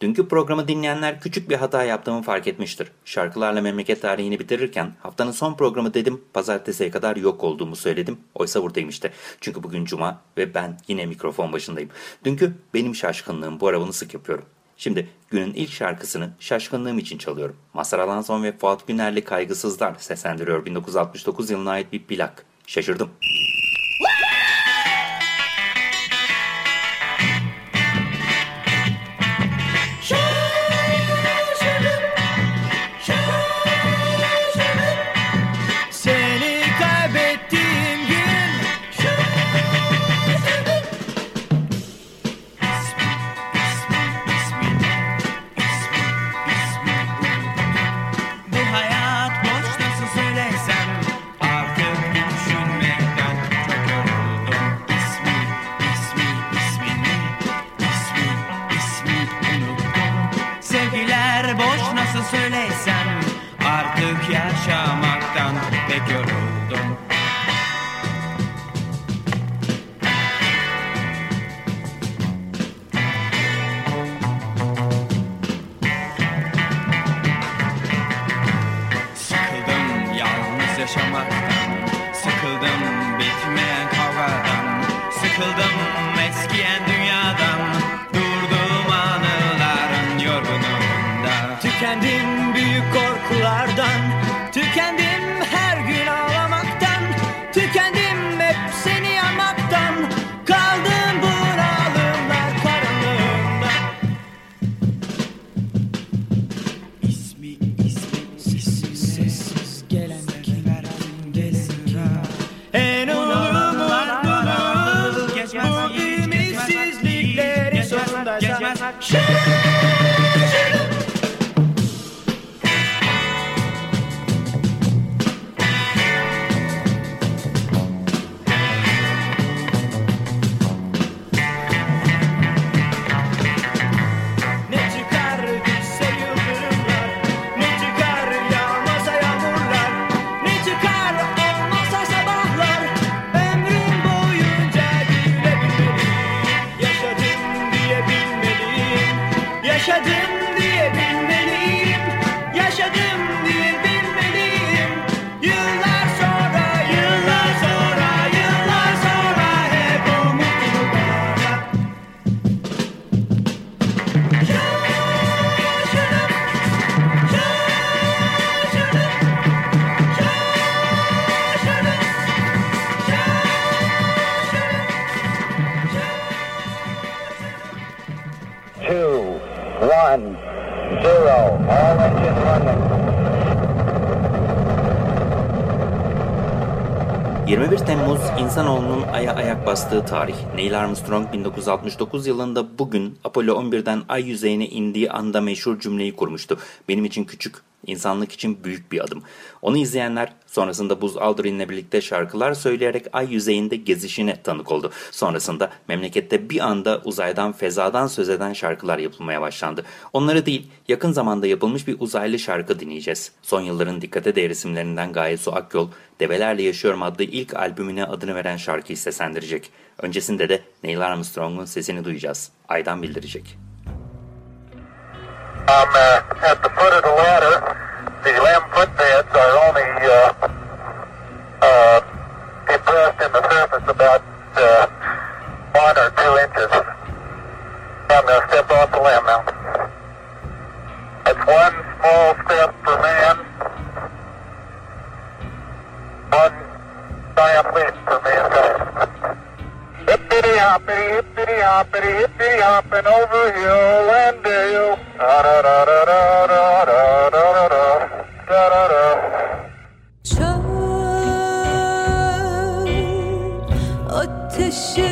Dünkü programı dinleyenler küçük bir hata yaptığımı fark etmiştir. Şarkılarla memleket tarihini bitirirken haftanın son programı dedim, pazartesiye kadar yok olduğumu söyledim. Oysa buradayım işte. Çünkü bugün cuma ve ben yine mikrofon başındayım. Dünkü benim şaşkınlığım bu ara bunu sık yapıyorum. Şimdi günün ilk şarkısını şaşkınlığım için çalıyorum. Mazhar Alanson ve Fuat Günerli Kaygısızlar seslendiriyor 1969 yılına ait bir plak. Şaşırdım. Söylesem Artık yaşamaktan pek yoruldum 21 Temmuz insanoğlunun aya ayak bastığı tarih. Neil Armstrong 1969 yılında bugün Apollo 11'den ay yüzeyine indiği anda meşhur cümleyi kurmuştu. Benim için küçük, insanlık için büyük bir adım. Onu izleyenler sonrasında Buzz Aldrin'le birlikte şarkılar söyleyerek ay yüzeyinde gezişine tanık oldu. Sonrasında memlekette bir anda uzaydan fezadan söz eden şarkılar yapılmaya başlandı. Onları değil yakın zamanda yapılmış bir uzaylı şarkı dinleyeceğiz. Son yılların dikkate değer isimlerinden Gaye Su Akyol, Develerle Yaşıyorum adlı ilk albümüne adını veren şarkıyı seslendirecek. Öncesinde de Neil Armstrong'un sesini duyacağız. Aydan bildirecek. I'm uh, at the foot of the ladder. The 11 foot beds are only uh, uh, depressed in the surface about uh, one or two inches. I'm going to step off the lamb now. That's one small step for man, one giant leap for mankind. Hippity hoppity, hippity hoppity, hippity hopping over hill and dale. Da da da da da da da da da da da da. Çöl ateşi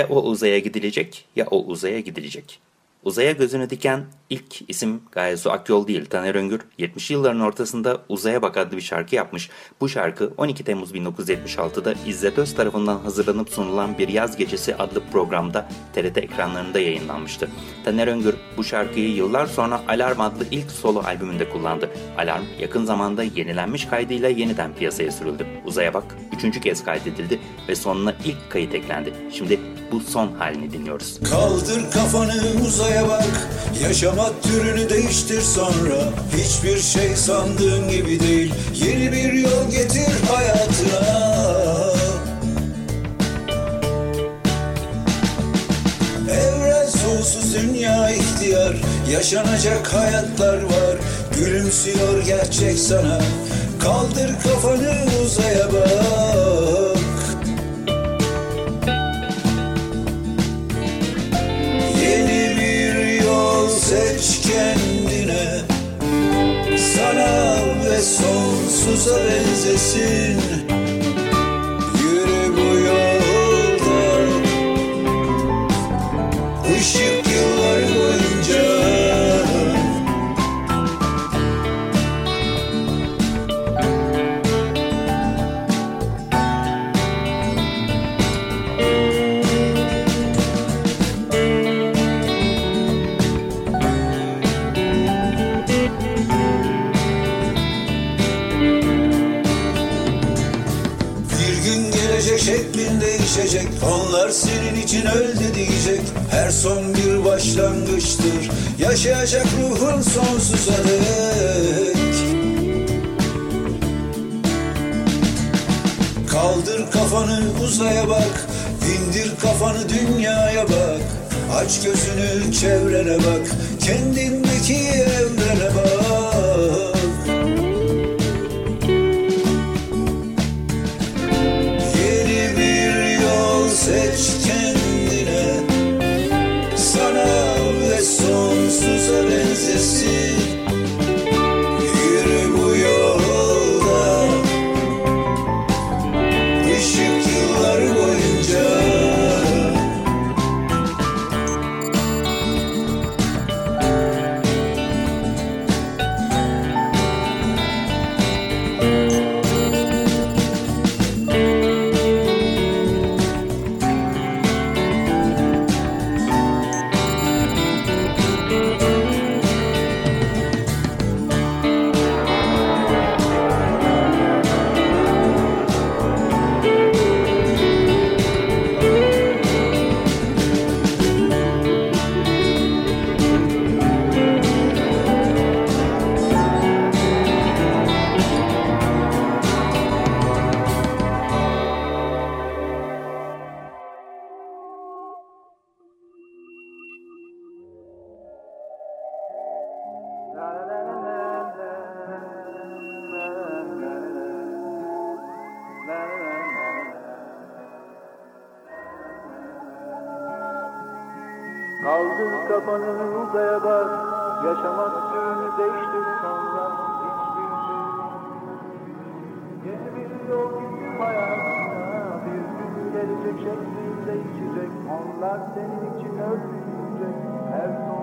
Ya o uzaya gidilecek ya o uzaya gidilecek. Uzaya gözünü diken ilk isim Gayesu Akyol değil Taner Öngür 70 yılların ortasında Uzaya Bak adlı bir şarkı yapmış. Bu şarkı 12 Temmuz 1976'da İzzet Öz tarafından hazırlanıp sunulan Bir Yaz Gecesi adlı programda TRT ekranlarında yayınlanmıştı. Taner Öngür bu şarkıyı yıllar sonra Alarm adlı ilk solo albümünde kullandı. Alarm yakın zamanda yenilenmiş kaydıyla yeniden piyasaya sürüldü. Uzaya Bak üçüncü kez kaydedildi ve sonuna ilk kayıt eklendi. Şimdi bu son halini dinliyoruz. Kaldır kafanı uzaya bak. Yaşama türünü değiştir sonra. Hiçbir şey sandığın gibi değil. Yeni bir yol getir hayatına. Evren sonsuz dünya ihtiyar. Yaşanacak hayatlar var. Gülümsüyor gerçek sana. Kaldır kafanı uzaya bak as a sin. Her son bir başlangıçtır. Yaşayacak ruhun sonsuza dek Kaldır kafanı uzaya bak. İndir kafanı dünyaya bak. Aç gözünü çevrene bak. Kendindeki evrene bak Kaldır kafanı uzaya bak Yaşamak türünü değiştir sonra. Hiçbir şey Yeni bir yol gittim hayatına Bir gün gelecek şeklin değişecek Onlar senin için öldürecek Her son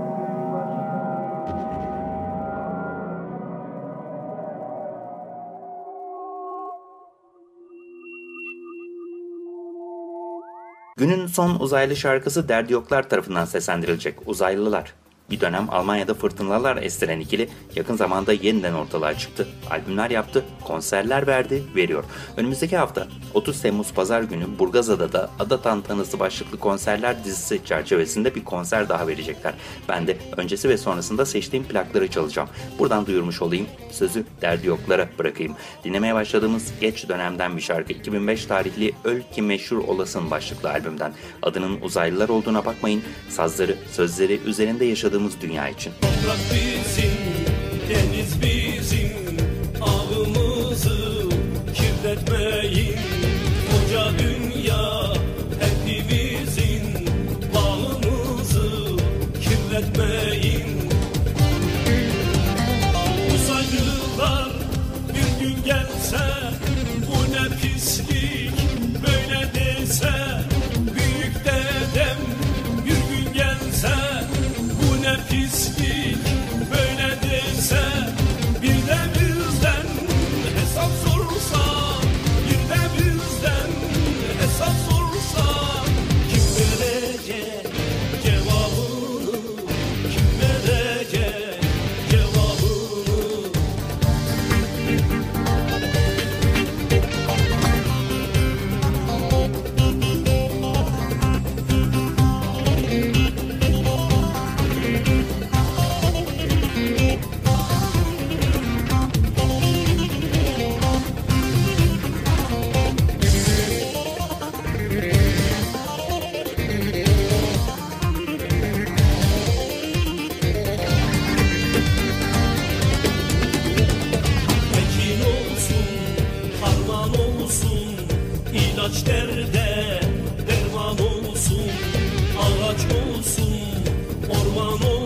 Günün son uzaylı şarkısı Derdi Yoklar tarafından seslendirilecek Uzaylılar. Bir dönem Almanya'da fırtınalar estiren ikili yakın zamanda yeniden ortalığa çıktı. Albümler yaptı, konserler verdi, veriyor. Önümüzdeki hafta 30 Temmuz Pazar günü Burgazada'da da Ada Tantanası başlıklı konserler dizisi çerçevesinde bir konser daha verecekler. Ben de öncesi ve sonrasında seçtiğim plakları çalacağım. Buradan duyurmuş olayım, sözü Derdi Yoklara bırakayım. Dinlemeye başladığımız geç dönemden bir şarkı 2005 tarihli Öl ki Meşhur Olasın başlıklı albümden. Adının uzaylılar olduğuna bakmayın, sazları, sözleri üzerinde yaşadığımız dünya için. Toprak ilaç derde derman olsun, ağaç olsun, orman olsun,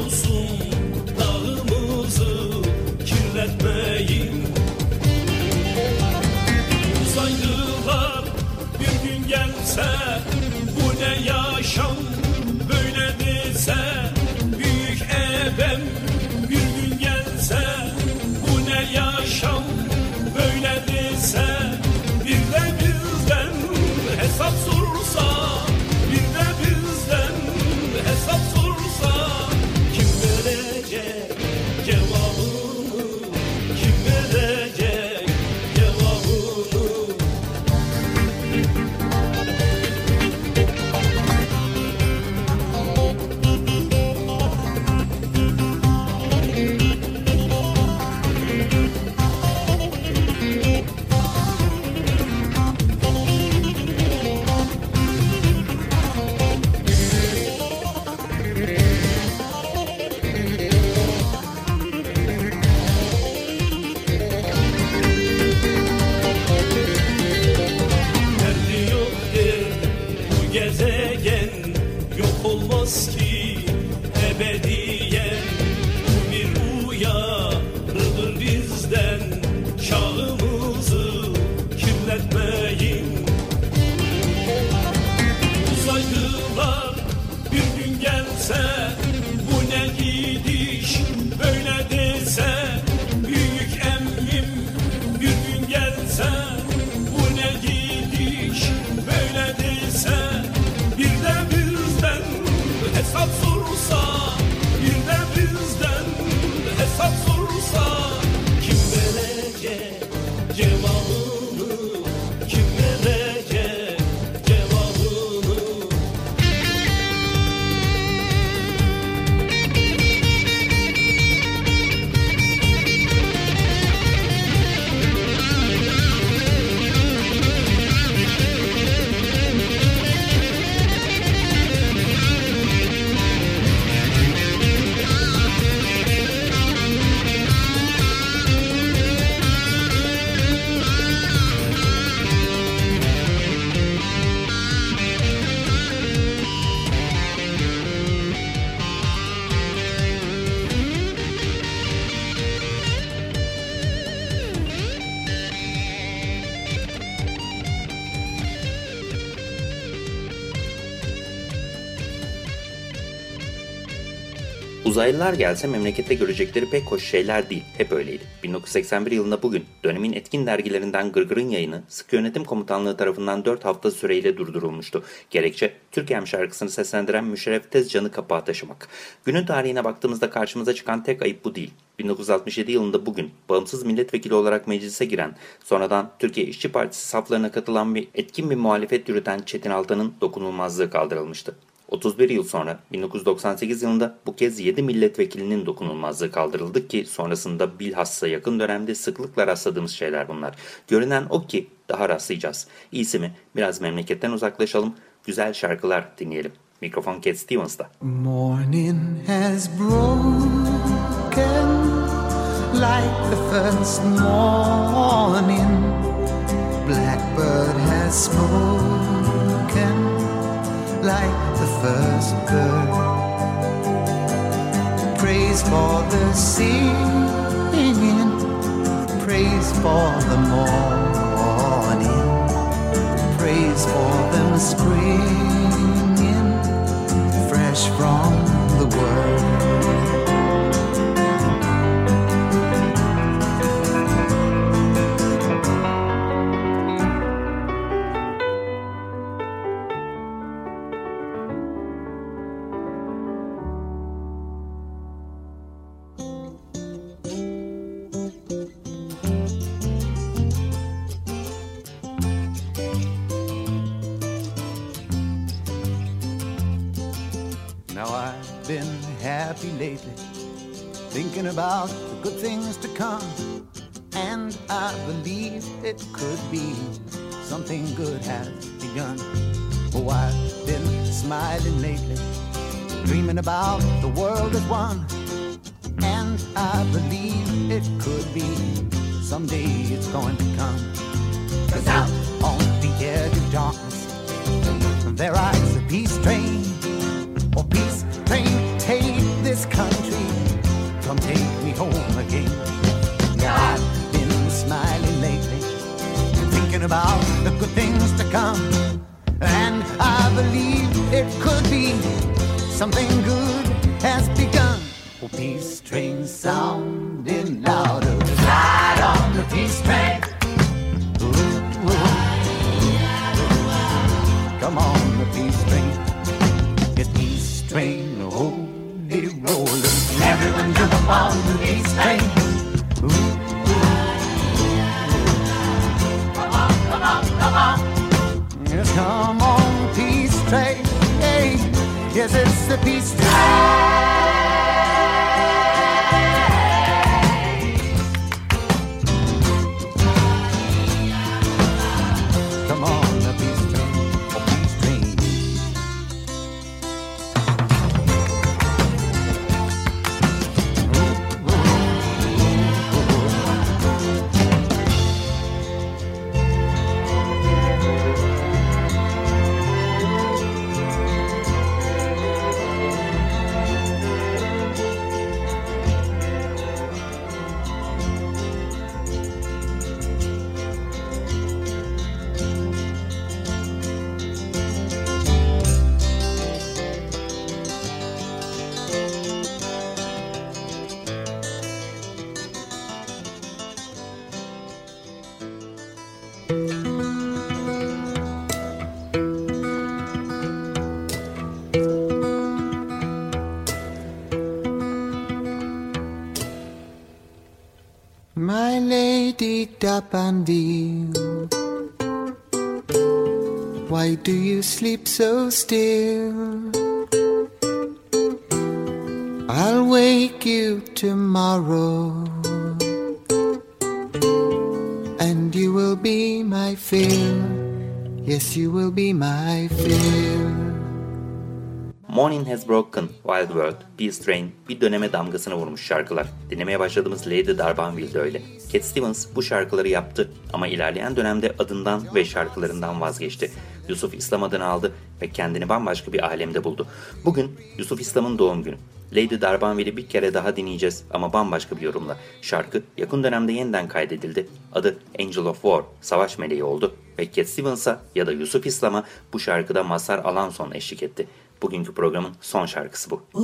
Uzaylılar gelse memlekette görecekleri pek hoş şeyler değil. Hep öyleydi. 1981 yılında bugün dönemin etkin dergilerinden Gırgır'ın yayını Sıkı Yönetim Komutanlığı tarafından 4 hafta süreyle durdurulmuştu. Gerekçe Türkiye'm şarkısını seslendiren Müşerref Tezcan'ı kapağa taşımak. Günün tarihine baktığımızda karşımıza çıkan tek ayıp bu değil. 1967 yılında bugün bağımsız milletvekili olarak meclise giren, sonradan Türkiye İşçi Partisi saflarına katılan bir etkin bir muhalefet yürüten Çetin Altan'ın dokunulmazlığı kaldırılmıştı. 31 yıl sonra 1998 yılında bu kez 7 milletvekilinin dokunulmazlığı kaldırıldı ki sonrasında bilhassa yakın dönemde sıklıkla rastladığımız şeyler bunlar. Görünen o ki daha rastlayacağız. İyisi mi biraz memleketten uzaklaşalım, güzel şarkılar dinleyelim. Mikrofon Cat Stevens'da. Morning has broken like the first morning. Blackbird has spoken like first bird. Praise for the singing, praise for the morning, praise for them springing fresh from the world. Lately, thinking about the good things to come. And I believe it could be something good has begun. Oh, I've been smiling lately, dreaming about the world as one. And I believe it could be someday it's going to come. Cause out on masterpiece. My lady Dapanville, why do you sleep so still? I'll wake you tomorrow, Morning Has Broken, Wild World, Peace Train bir döneme damgasını vurmuş şarkılar. Dinlemeye başladığımız Lady Darbanville de öyle. Cat Stevens bu şarkıları yaptı ama ilerleyen dönemde adından ve şarkılarından vazgeçti. Yusuf İslam adını aldı ve kendini bambaşka bir alemde buldu. Bugün Yusuf İslam'ın doğum günü. Lady Darbanville'i bir kere daha dinleyeceğiz ama bambaşka bir yorumla. Şarkı yakın dönemde yeniden kaydedildi. Adı Angel of War, Savaş Meleği oldu ve Cat Stevens'a ya da Yusuf İslam'a bu şarkıda Mazhar Alanson eşlik etti. Bugünkü programın son şarkısı um bu.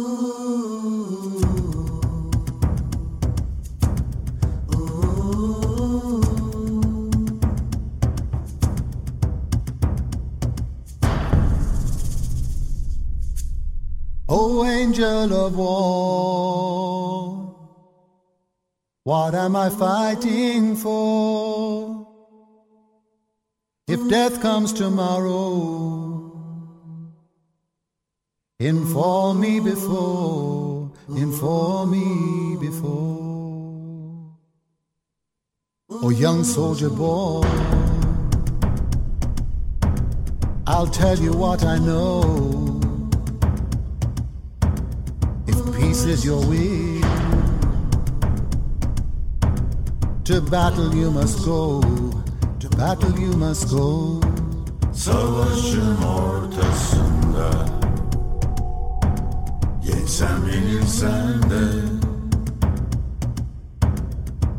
Oh, angel of war, what am I fighting for? If death comes tomorrow, inform me before, inform me before. Oh, young soldier boy, I'll tell you what I know. If peace is your will, to battle you must go, to battle you must go. Savaşın ortasında Yensen yenilsen de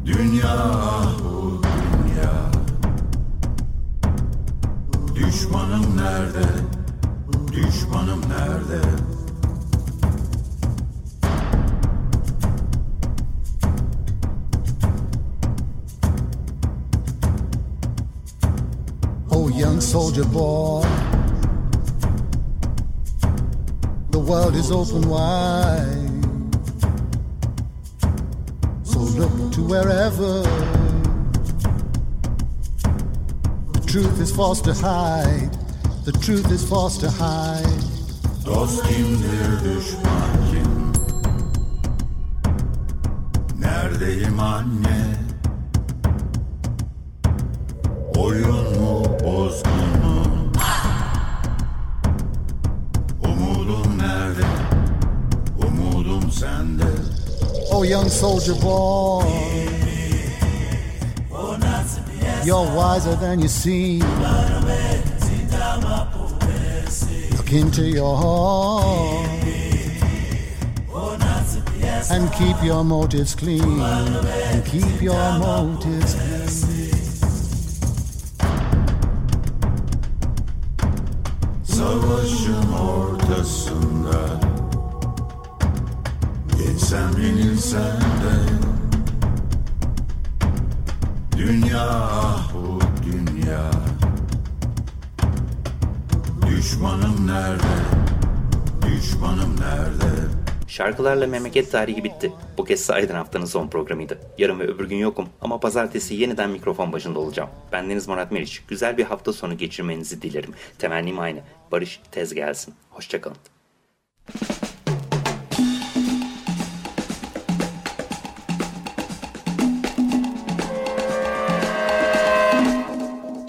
Dünya bu dünya Düşmanım nerede? Düşmanım nerede? Oh, young soldier boy, world is open wide. So look to wherever the truth is forced to hide. The truth is forced to hide. Dost kimdir düşman kim? Neredeyim anne? Young soldier boy, you're wiser than you seem. Look into your heart and keep your motives clean. And keep your motives clean. Yensem yenilsem de Dünya bu dünya Düşmanım nerede? Düşmanım nerede? Şarkılarla memleket tarihi bitti. Bu kez sahiden haftanın son programıydı. Yarın ve öbür gün yokum ama pazartesi yeniden mikrofon başında olacağım. Ben Deniz Murat Meriç. Güzel bir hafta sonu geçirmenizi dilerim. Temennim aynı. Barış tez gelsin. Hoşçakalın.